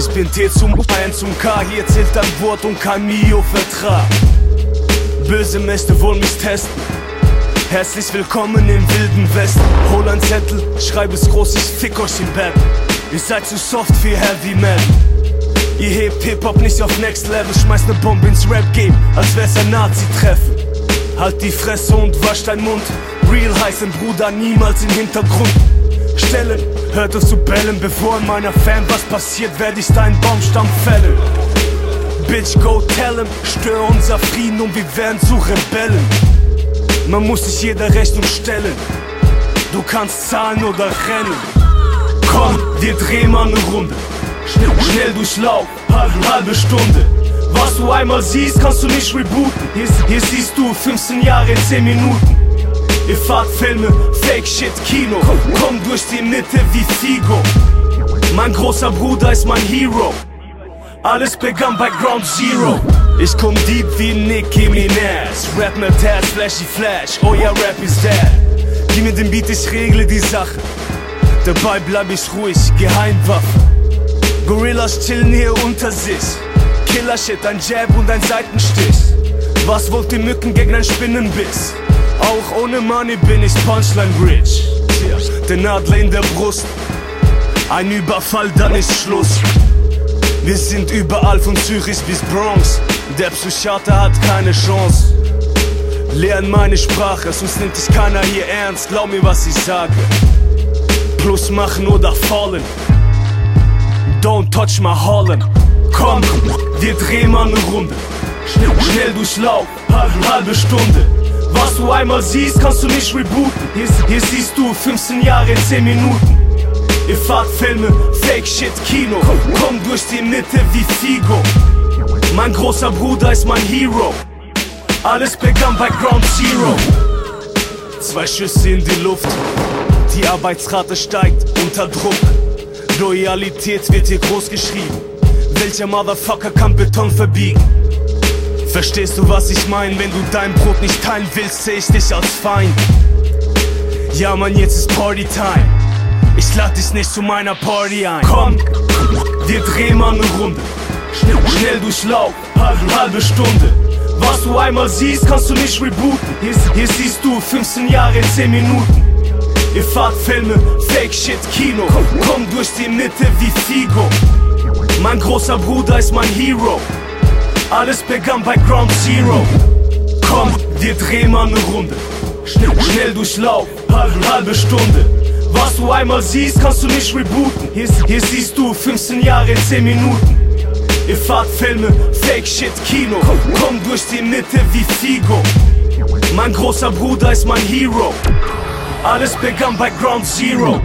Ich bin T zum N zum K, hier zählt ein Wort und kein Mio-Vertrag. Böse Mächte wollen mich testen. Herzlich willkommen im wilden Westen. Hol ein Zettel, schreib es groß, ich fick euch im Bett. Ihr seid zu soft für Heavy Metal. Ihr hebt Hip-Hop nicht auf Next Level, schmeißt ne Bombe ins Rap-Game, als wär's ein Nazi-Treffen. Halt die Fresse und wasch dein Mund. Real heißen Bruder, niemals im Hintergrund. Stellen, hört auf zu bellen, bevor in meiner Fan was passiert, werd ich deinen Baumstamm fällen. Bitch, go tell him, stör unser Frieden und wir werden zu Rebellen. Man muss sich jeder Rechnung stellen. Du kannst zahlen oder rennen. Komm, wir drehen mal ne Runde. Schnell, schnell durchlauf, halbe, halbe Stunde. Was du einmal siehst, kannst du nicht rebooten. Hier, hier siehst du 15 Jahre in 10 Minuten. Ihr fahrt Filme, Fake Shit, Kino. Komm durch die Mitte wie Figo. Mein großer Bruder ist mein Hero. Alles begann bei Ground Zero. Ich komm deep wie Nicki Minaj. Rap mit Taz, Flashy Flash. Oh ja, Rap ist dead. Gib mir den Beat, ich regle die Sache. Dabei bleib ich ruhig, Geheimwaffe. Gorillas chillen hier unter sich. Killer Shit, ein Jab und ein Seitenstich. Was wollt ihr Mücken gegen ein Spinnenbiss? Auch ohne Money bin ich Punchline Bridge. Der Nadler in der Brust. Ein Überfall, dann ist Schluss. Wir sind überall von Zürich bis Bronx. Der Psychiater hat keine Chance. Lern meine Sprache, sonst nimmt dich keiner hier ernst. Glaub mir, was ich sage. Plus machen oder fallen. Don't touch my Holland. Komm, wir drehen mal ne Runde. Schnell, schnell durchlauf, halbe Stunde. Was du einmal siehst, kannst du nicht rebooten. Hier, hier siehst du 15 Jahre in 10 Minuten. Ihr fahrt Filme, Fake Shit, Kino. Komm durch die Mitte wie Figo. Mein großer Bruder ist mein Hero. Alles begann bei Ground Zero. Zwei Schüsse in die Luft. Die Arbeitsrate steigt unter Druck. Loyalität wird hier groß geschrieben. Welcher Motherfucker kann Beton verbiegen? Verstehst du, was ich mein? Wenn du dein Brot nicht teilen willst, seh ich dich als Feind. Ja, Mann, jetzt ist Partytime. Ich lad dich nicht zu meiner Party ein. Komm, wir drehen mal ne Runde. Schnell, schnell durchlauf, halbe, halbe Stunde. Was du einmal siehst, kannst du nicht rebooten. Hier, hier siehst du 15 Jahre in 10 Minuten. Ihr fahrt Filme, Fake Shit, Kino. Komm durch die Mitte wie Figo. Mein großer Bruder ist mein Hero. Alles begann bei Ground Zero. Komm, wir drehen mal ne Runde. Schnell, schnell durchlauf, halbe, halbe Stunde. Was du einmal siehst, kannst du nicht rebooten. Hier, hier siehst du 15 Jahre in 10 Minuten. Ihr fahrt Filme, Fake Shit, Kino. Komm durch die Mitte wie Figo. Mein großer Bruder ist mein Hero. Alles begann bei Ground Zero.